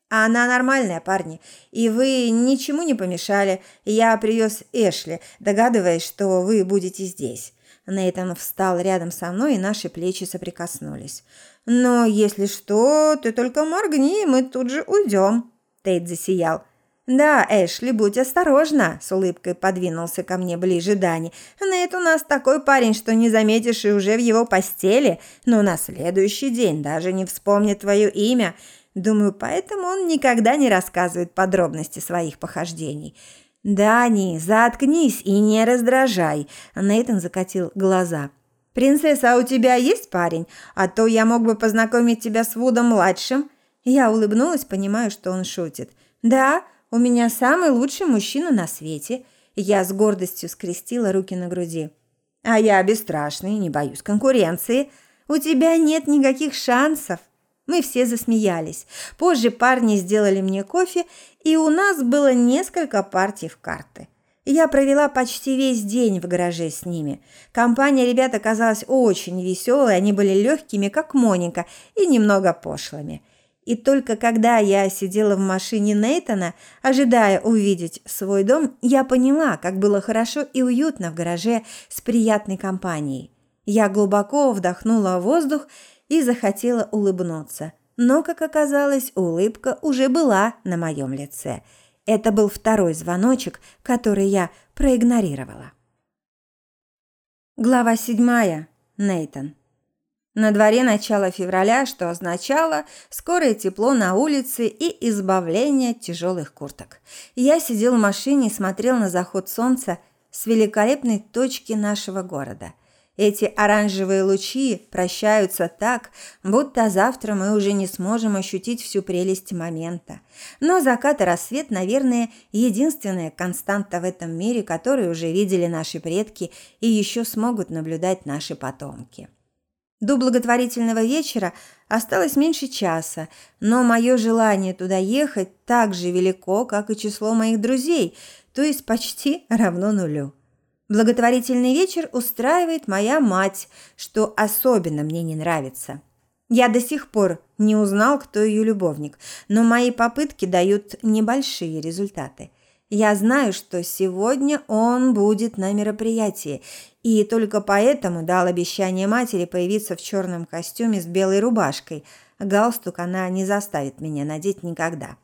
а она нормальная, парни, и вы ничему не помешали. Я привез Эшли, догадываясь, что вы будете здесь. Нейтан встал рядом со мной, и наши плечи соприкоснулись. «Но если что, ты только моргни, и мы тут же уйдем», – Тейт засиял. «Да, Эшли, будь осторожна», – с улыбкой подвинулся ко мне ближе Дани. «Нейт у нас такой парень, что не заметишь и уже в его постели, но на следующий день даже не вспомнит твое имя. Думаю, поэтому он никогда не рассказывает подробности своих похождений. «Дани, заткнись и не раздражай!» Нейтан закатил глаза. «Принцесса, а у тебя есть парень? А то я мог бы познакомить тебя с Вудом-младшим». Я улыбнулась, понимая, что он шутит. «Да, у меня самый лучший мужчина на свете». Я с гордостью скрестила руки на груди. «А я бесстрашный, не боюсь конкуренции. У тебя нет никаких шансов». Мы все засмеялись. Позже парни сделали мне кофе, и у нас было несколько партий в карты. Я провела почти весь день в гараже с ними. Компания ребят оказалась очень веселой, они были легкими, как Моника, и немного пошлыми. И только когда я сидела в машине Нейтона, ожидая увидеть свой дом, я поняла, как было хорошо и уютно в гараже с приятной компанией. Я глубоко вдохнула воздух и захотела улыбнуться. Но, как оказалось, улыбка уже была на моем лице. Это был второй звоночек, который я проигнорировала. Глава седьмая. Нейтон. На дворе начало февраля, что означало скорое тепло на улице и избавление от тяжелых курток. Я сидел в машине и смотрел на заход солнца с великолепной точки нашего города – эти оранжевые лучи прощаются так, будто завтра мы уже не сможем ощутить всю прелесть момента. Но закат и рассвет, наверное, единственная константа в этом мире, которую уже видели наши предки и еще смогут наблюдать наши потомки. До благотворительного вечера осталось меньше часа, но мое желание туда ехать так же велико, как и число моих друзей, то есть почти равно нулю. Благотворительный вечер устраивает моя мать, что особенно мне не нравится. Я до сих пор не узнал, кто ее любовник, но мои попытки дают небольшие результаты. Я знаю, что сегодня он будет на мероприятии, и только поэтому дал обещание матери появиться в черном костюме с белой рубашкой. Галстук она не заставит меня надеть никогда.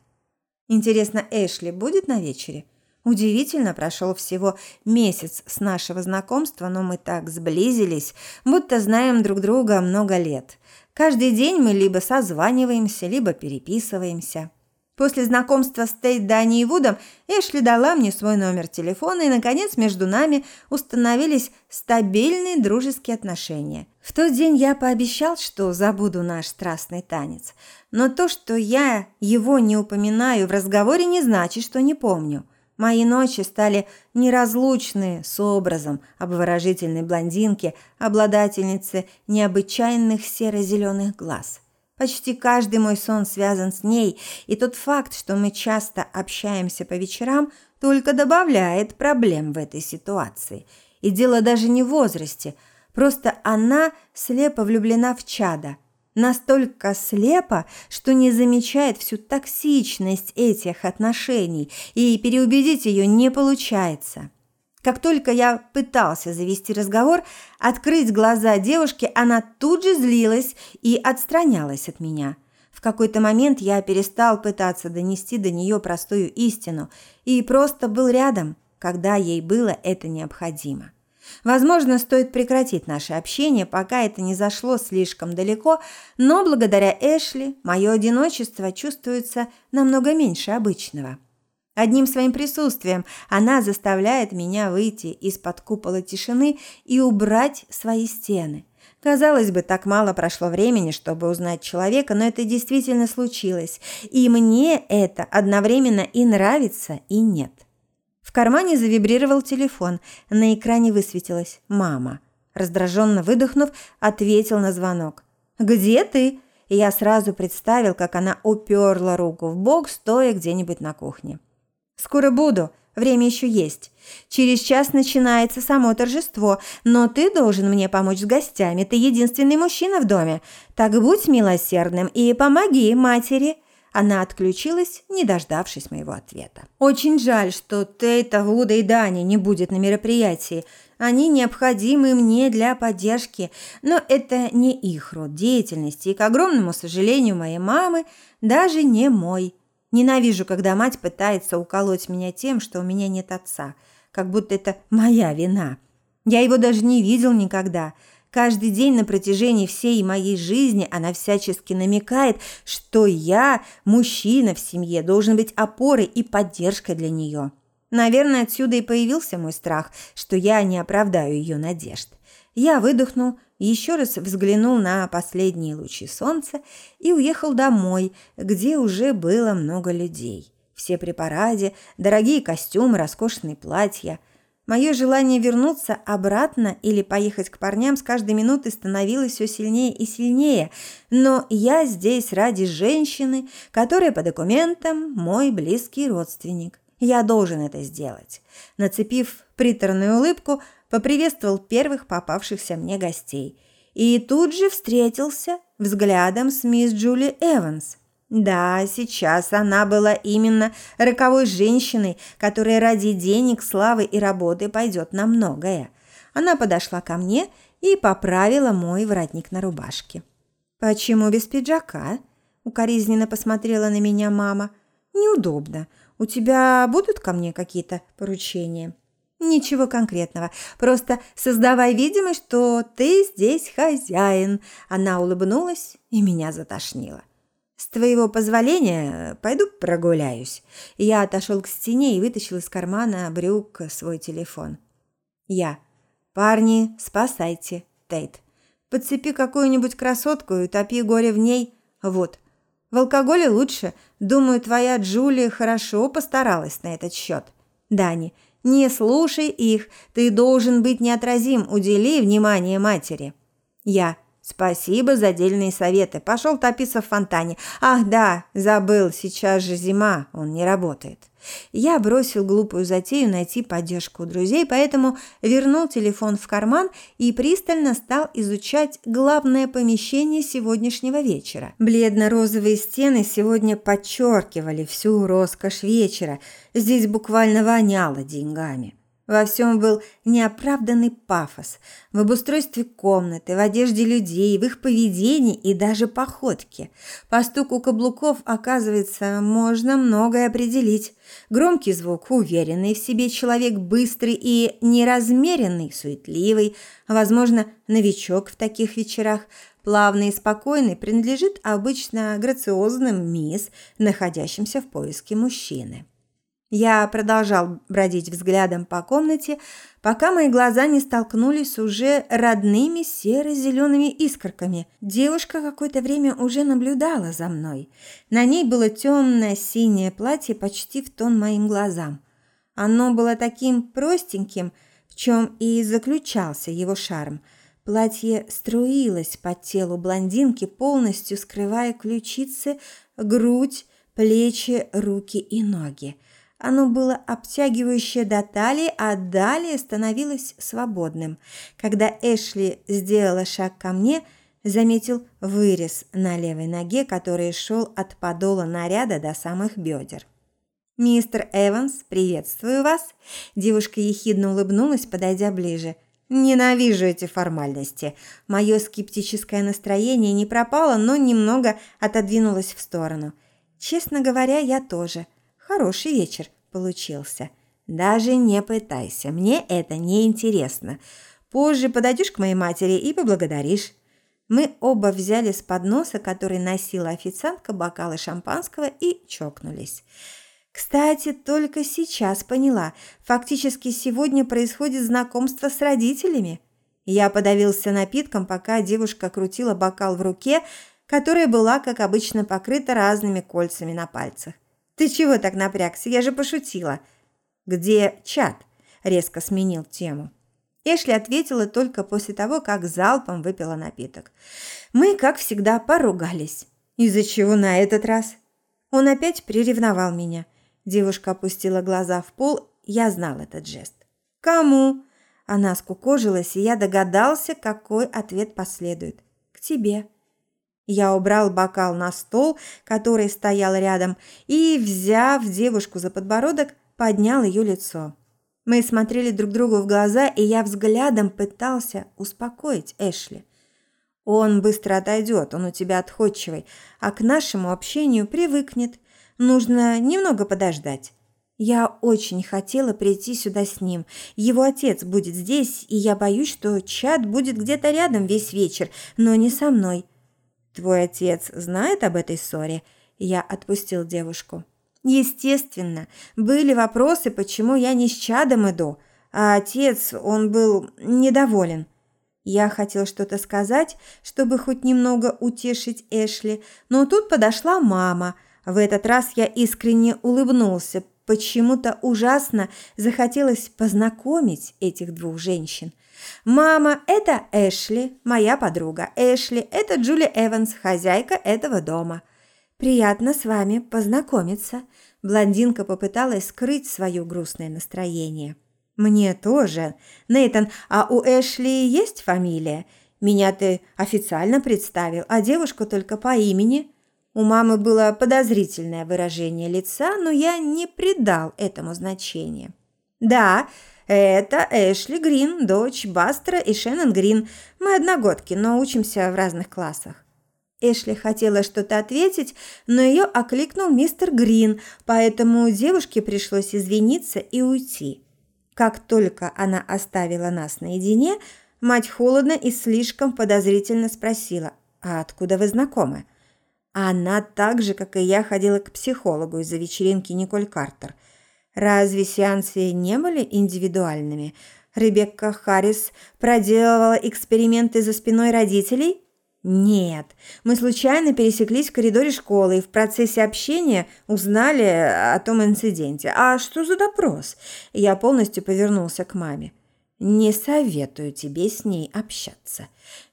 Интересно, Эшли будет на вечере? Удивительно, прошел всего месяц с нашего знакомства, но мы так сблизились, будто знаем друг друга много лет. Каждый день мы либо созваниваемся, либо переписываемся. После знакомства с Тейт Дани и Вудом Эшли дала мне свой номер телефона, и, наконец, между нами установились стабильные дружеские отношения. В тот день я пообещал, что забуду наш страстный танец. Но то, что я его не упоминаю в разговоре, не значит, что не помню. Мои ночи стали неразлучны с образом обворожительной блондинки, обладательницы необычайных серо-зеленых глаз. Почти каждый мой сон связан с ней, и тот факт, что мы часто общаемся по вечерам, только добавляет проблем в этой ситуации. И дело даже не в возрасте, просто она слепо влюблена в чада – Настолько слепо, что не замечает всю токсичность этих отношений, и переубедить ее не получается. Как только я пытался завести разговор, открыть глаза девушки, она тут же злилась и отстранялась от меня. В какой-то момент я перестал пытаться донести до нее простую истину и просто был рядом, когда ей было это необходимо. Возможно, стоит прекратить наше общение, пока это не зашло слишком далеко, но благодаря Эшли мое одиночество чувствуется намного меньше обычного. Одним своим присутствием она заставляет меня выйти из-под купола тишины и убрать свои стены. Казалось бы, так мало прошло времени, чтобы узнать человека, но это действительно случилось, и мне это одновременно и нравится, и нет. В кармане завибрировал телефон. На экране высветилась «Мама». Раздраженно выдохнув, ответил на звонок. «Где ты?» И я сразу представил, как она уперла руку в бок, стоя где-нибудь на кухне. «Скоро буду. Время еще есть. Через час начинается само торжество, но ты должен мне помочь с гостями. Ты единственный мужчина в доме. Так будь милосердным и помоги матери». Она отключилась, не дождавшись моего ответа. Очень жаль, что Тейта, Вуда и Дани не будет на мероприятии. Они необходимы мне для поддержки, но это не их род деятельности, и, к огромному сожалению моей мамы, даже не мой. Ненавижу, когда мать пытается уколоть меня тем, что у меня нет отца, как будто это моя вина. Я его даже не видел никогда – Каждый день на протяжении всей моей жизни она всячески намекает, что я, мужчина в семье, должен быть опорой и поддержкой для нее. Наверное, отсюда и появился мой страх, что я не оправдаю ее надежд. Я выдохнул, еще раз взглянул на последние лучи солнца и уехал домой, где уже было много людей. Все при параде, дорогие костюмы, роскошные платья – Мое желание вернуться обратно или поехать к парням с каждой минутой становилось все сильнее и сильнее, но я здесь ради женщины, которая по документам мой близкий родственник. Я должен это сделать. Нацепив приторную улыбку, поприветствовал первых попавшихся мне гостей и тут же встретился взглядом с мисс Джули Эванс – да, сейчас она была именно роковой женщиной, которая ради денег, славы и работы пойдет на многое. Она подошла ко мне и поправила мой воротник на рубашке. «Почему без пиджака?» – укоризненно посмотрела на меня мама. «Неудобно. У тебя будут ко мне какие-то поручения?» «Ничего конкретного. Просто создавай видимость, что ты здесь хозяин». Она улыбнулась и меня затошнило. «С твоего позволения пойду прогуляюсь». Я отошел к стене и вытащил из кармана брюк свой телефон. Я. «Парни, спасайте, Тейт. Подцепи какую-нибудь красотку и утопи горе в ней. Вот. В алкоголе лучше. Думаю, твоя Джулия хорошо постаралась на этот счет. Дани, не слушай их. Ты должен быть неотразим. Удели внимание матери». Я. Спасибо за дельные советы. Пошел топиться в фонтане. Ах, да, забыл, сейчас же зима, он не работает. Я бросил глупую затею найти поддержку у друзей, поэтому вернул телефон в карман и пристально стал изучать главное помещение сегодняшнего вечера. Бледно-розовые стены сегодня подчеркивали всю роскошь вечера. Здесь буквально воняло деньгами. Во всем был неоправданный пафос. В обустройстве комнаты, в одежде людей, в их поведении и даже походке. По стуку каблуков, оказывается, можно многое определить. Громкий звук, уверенный в себе человек, быстрый и неразмеренный, суетливый, возможно, новичок в таких вечерах, плавный и спокойный, принадлежит обычно грациозным мисс, находящимся в поиске мужчины. Я продолжал бродить взглядом по комнате, пока мои глаза не столкнулись с уже родными серо-зелеными искорками. Девушка какое-то время уже наблюдала за мной. На ней было темное синее платье почти в тон моим глазам. Оно было таким простеньким, в чем и заключался его шарм. Платье струилось по телу блондинки, полностью скрывая ключицы, грудь, плечи, руки и ноги. Оно было обтягивающее до талии, а далее становилось свободным. Когда Эшли сделала шаг ко мне, заметил вырез на левой ноге, который шел от подола наряда до самых бедер. «Мистер Эванс, приветствую вас!» Девушка ехидно улыбнулась, подойдя ближе. «Ненавижу эти формальности. Мое скептическое настроение не пропало, но немного отодвинулось в сторону. Честно говоря, я тоже. Хороший вечер получился. Даже не пытайся, мне это не интересно. Позже подойдешь к моей матери и поблагодаришь. Мы оба взяли с подноса, который носила официантка, бокалы шампанского и чокнулись. Кстати, только сейчас поняла, фактически сегодня происходит знакомство с родителями. Я подавился напитком, пока девушка крутила бокал в руке, которая была, как обычно, покрыта разными кольцами на пальцах. Ты чего так напрягся? Я же пошутила. Где чат? Резко сменил тему. Эшли ответила только после того, как залпом выпила напиток. Мы, как всегда, поругались. Из-за чего на этот раз? Он опять приревновал меня. Девушка опустила глаза в пол. Я знал этот жест. Кому? Она скукожилась, и я догадался, какой ответ последует. К тебе. Я убрал бокал на стол, который стоял рядом, и, взяв девушку за подбородок, поднял ее лицо. Мы смотрели друг другу в глаза, и я взглядом пытался успокоить Эшли. Он быстро отойдет, он у тебя отходчивый, а к нашему общению привыкнет. Нужно немного подождать. Я очень хотела прийти сюда с ним. Его отец будет здесь, и я боюсь, что Чад будет где-то рядом весь вечер, но не со мной. «Твой отец знает об этой ссоре?» Я отпустил девушку. Естественно, были вопросы, почему я не с чадом иду, а отец, он был недоволен. Я хотел что-то сказать, чтобы хоть немного утешить Эшли, но тут подошла мама. В этот раз я искренне улыбнулся. Почему-то ужасно захотелось познакомить этих двух женщин – Мама – это Эшли, моя подруга. Эшли – это Джули Эванс, хозяйка этого дома. Приятно с вами познакомиться. Блондинка попыталась скрыть свое грустное настроение. Мне тоже. Нейтан, а у Эшли есть фамилия? Меня ты официально представил, а девушку только по имени. У мамы было подозрительное выражение лица, но я не придал этому значения. Да, это Эшли Грин, дочь Бастера и Шеннон Грин. Мы одногодки, но учимся в разных классах. Эшли хотела что-то ответить, но ее окликнул мистер Грин, поэтому девушке пришлось извиниться и уйти. Как только она оставила нас наедине, мать холодно и слишком подозрительно спросила, «А откуда вы знакомы?» Она так же, как и я, ходила к психологу из-за вечеринки Николь Картер – Разве сеансы не были индивидуальными? Ребекка Харрис проделывала эксперименты за спиной родителей? Нет, мы случайно пересеклись в коридоре школы и в процессе общения узнали о том инциденте. А что за допрос? Я полностью повернулся к маме. Не советую тебе с ней общаться.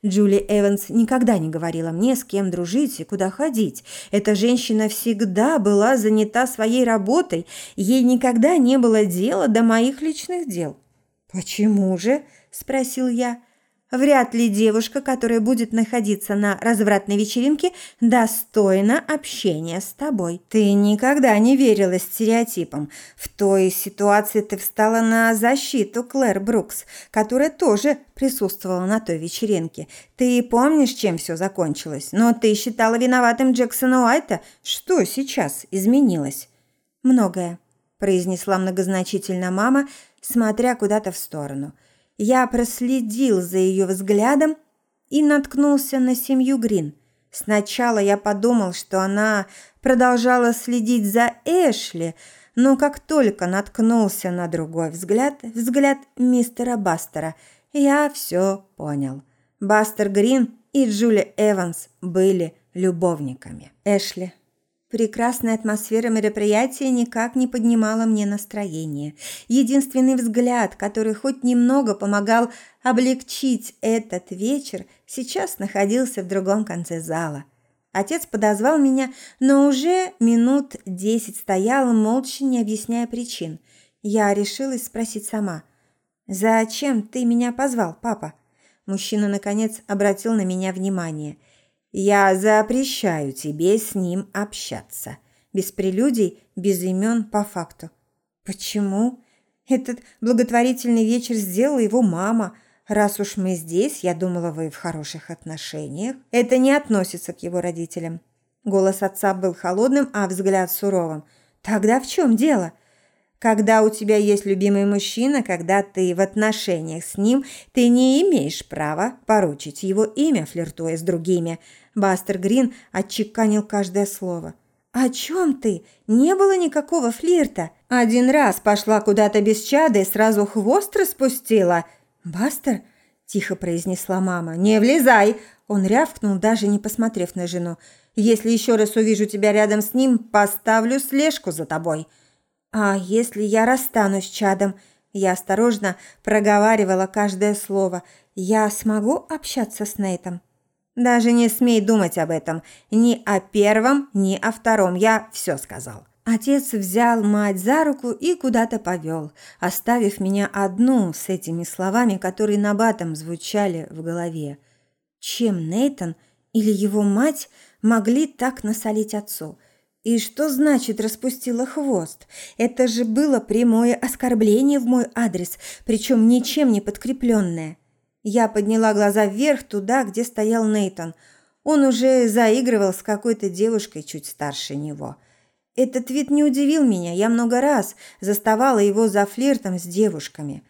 Джули Эванс никогда не говорила мне, с кем дружить и куда ходить. Эта женщина всегда была занята своей работой, ей никогда не было дела до моих личных дел. «Почему же?» – спросил я. Вряд ли девушка, которая будет находиться на развратной вечеринке, достойна общения с тобой. Ты никогда не верила стереотипам. В той ситуации ты встала на защиту Клэр Брукс, которая тоже присутствовала на той вечеринке. Ты помнишь, чем все закончилось? Но ты считала виноватым Джексона Уайта. Что сейчас изменилось? Многое, произнесла многозначительно мама, смотря куда-то в сторону – я проследил за ее взглядом и наткнулся на семью Грин. Сначала я подумал, что она продолжала следить за Эшли, но как только наткнулся на другой взгляд, взгляд мистера Бастера, я все понял. Бастер Грин и Джули Эванс были любовниками. Эшли Прекрасная атмосфера мероприятия никак не поднимала мне настроение. Единственный взгляд, который хоть немного помогал облегчить этот вечер, сейчас находился в другом конце зала. Отец подозвал меня, но уже минут десять стоял, молча не объясняя причин. Я решилась спросить сама. «Зачем ты меня позвал, папа?» Мужчина, наконец, обратил на меня внимание – я запрещаю тебе с ним общаться. Без прелюдий, без имен по факту. Почему? Этот благотворительный вечер сделала его мама. Раз уж мы здесь, я думала, вы в хороших отношениях. Это не относится к его родителям. Голос отца был холодным, а взгляд суровым. Тогда в чем дело? Когда у тебя есть любимый мужчина, когда ты в отношениях с ним, ты не имеешь права поручить его имя, флиртуя с другими. Бастер Грин отчеканил каждое слово. «О чем ты? Не было никакого флирта. Один раз пошла куда-то без чада и сразу хвост распустила». «Бастер?» – тихо произнесла мама. «Не влезай!» Он рявкнул, даже не посмотрев на жену. «Если еще раз увижу тебя рядом с ним, поставлю слежку за тобой». «А если я расстанусь с чадом?» Я осторожно проговаривала каждое слово. «Я смогу общаться с Нейтом?» «Даже не смей думать об этом. Ни о первом, ни о втором. Я все сказал». Отец взял мать за руку и куда-то повел, оставив меня одну с этими словами, которые набатом звучали в голове. Чем Нейтон или его мать могли так насолить отцу – и что значит распустила хвост? Это же было прямое оскорбление в мой адрес, причем ничем не подкрепленное. Я подняла глаза вверх туда, где стоял Нейтон. Он уже заигрывал с какой-то девушкой чуть старше него. Этот вид не удивил меня. Я много раз заставала его за флиртом с девушками.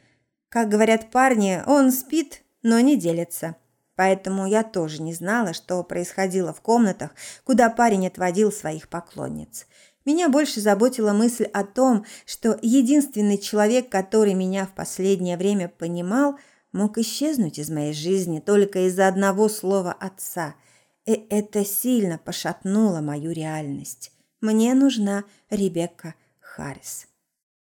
Как говорят парни, он спит, но не делится. Поэтому я тоже не знала, что происходило в комнатах, куда парень отводил своих поклонниц. Меня больше заботила мысль о том, что единственный человек, который меня в последнее время понимал, мог исчезнуть из моей жизни только из-за одного слова отца. И это сильно пошатнуло мою реальность. Мне нужна Ребекка Харрис.